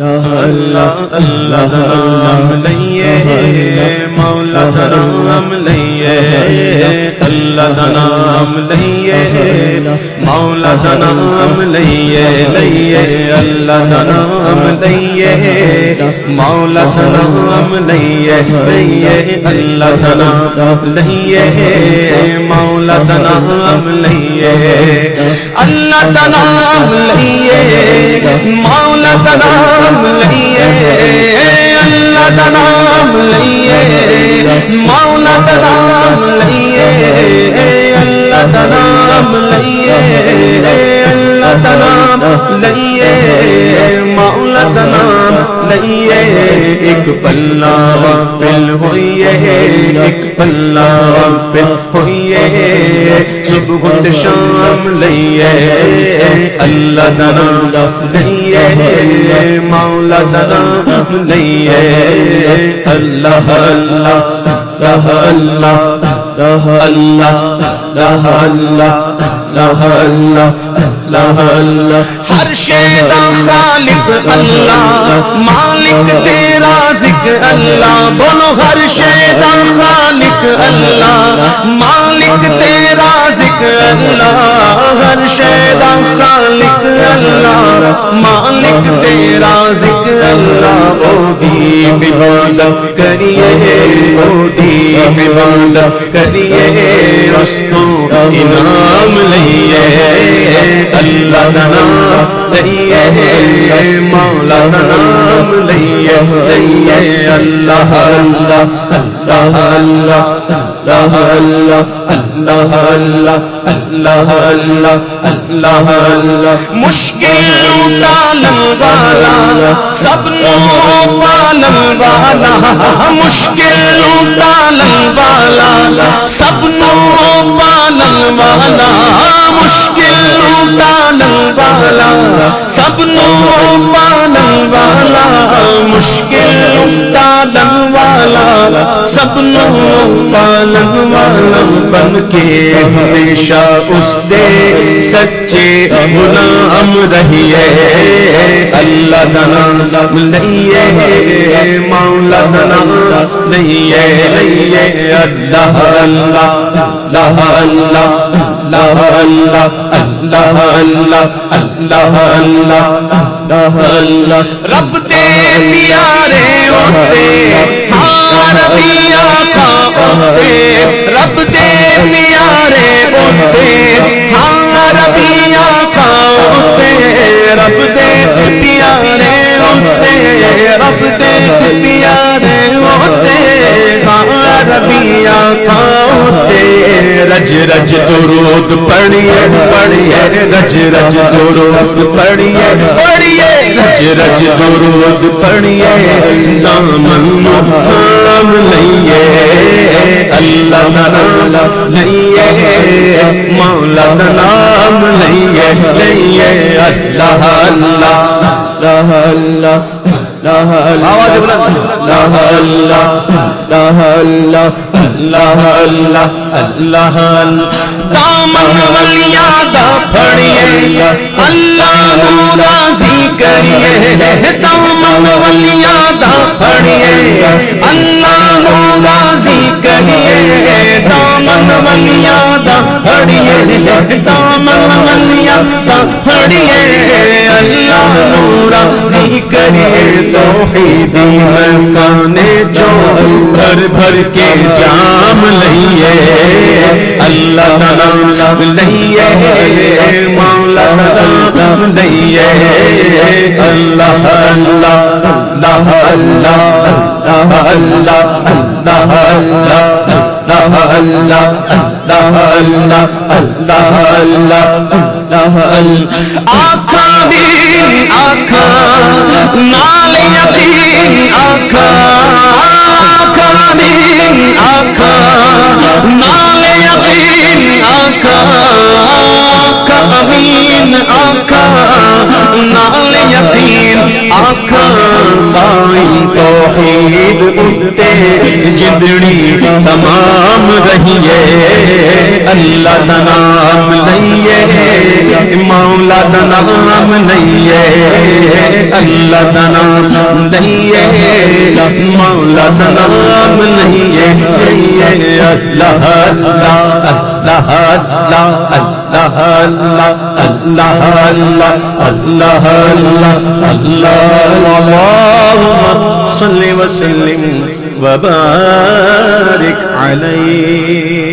اللہ اللہ لئیے مولا نام لئیے اللہ نام لئیے مولا نام لئیے لئیے اللہ نام لئیے مولا نام لئیے لئیے اللہ نام لئیے مولا نام لئیے اللہ نام لئیے اللہ مولا نام لئیے اللہ نام لئیے مولا نام لئیے اللہ نام لئیے اللہ نام لئیے مولا نام لئیے ایک پلہ پل ہوئیے ایک پلہ پل ہوئیے صبح گھٹ شام لئیے اللہ نام لئیے مولا نام لئیے اللہ اللہ اللہ اللہ اللہ ہر شیر خالق اللہ مالک تیرا ذکر اللہ۔ بولو ہر شیر خالق اللہ مالک تیرا ذکر اللہ۔ ہر شیر خالق اللہ مالک تیرا ذکر اللہ۔ دی بندف کریے موٹی اللہ لئیے مولا نام لئیے لئیے اللہ اللہ اللہ اللہ اللہ اللہ اللہ اللہ اللہ اللہ اللہ مشکل ڈالن والا سب نو پالن والا مشکل ڈالن والا سب نو پالن والا مشکل ڈالن والا سب نو پالن والا، مشکل ڈالن والا سب نو پالن والا بن کے ہمیشہ اس دے سچے غلام رہیے اللہ نام لئیے مولا نام لئیے لئیے اللہ اللہ اللہ اللہ اللہ اللہ اللہ اللہ اللہ اللہ اللہ رب دے پیارے ہوتے ہار کا کھاتے رب دے پیارے ہوتے رج رج درود پڑھیے پڑھیے رج رج درود پڑھیے پڑھیے رج رج درود پڑھیے دامن نام لئیے اللہ نام لئیے مولا نام لئیے لئیے اللہ اللہ اللہ اللہ اللہ اللہ اللہ پڑیے اللہ راضی کریے دامن ملیادہ پڑیے اللہ. راضی کریے دامن ملیادہ پڑیے دامن ولیاں پھڑیے اللہ راضی کریے توحیدی مکانے جو بھر بھر کے جام لئیے اللہ نام لئیے مولا نام لئیے اللہ اللہ اللہ اللہ اللہ اللہ اللہ اللہ اللہ اللہ اللہ اللہ اللہ اللہ اللہ آخا دین آخا نال یقین آخا آخا دین آخا نال یقین آخا آخا امین آخا یقین توحید اٹھتے جدڑی تمام رہیے اللہ نام لئیے مولا نام لئیے اللہ نام لئیے مولا نام لئیے اللہ اللہ اللہ اللہ اللہ اللہ اللہ اللہ اللہ اللہ صلی وسلم وبارك عليه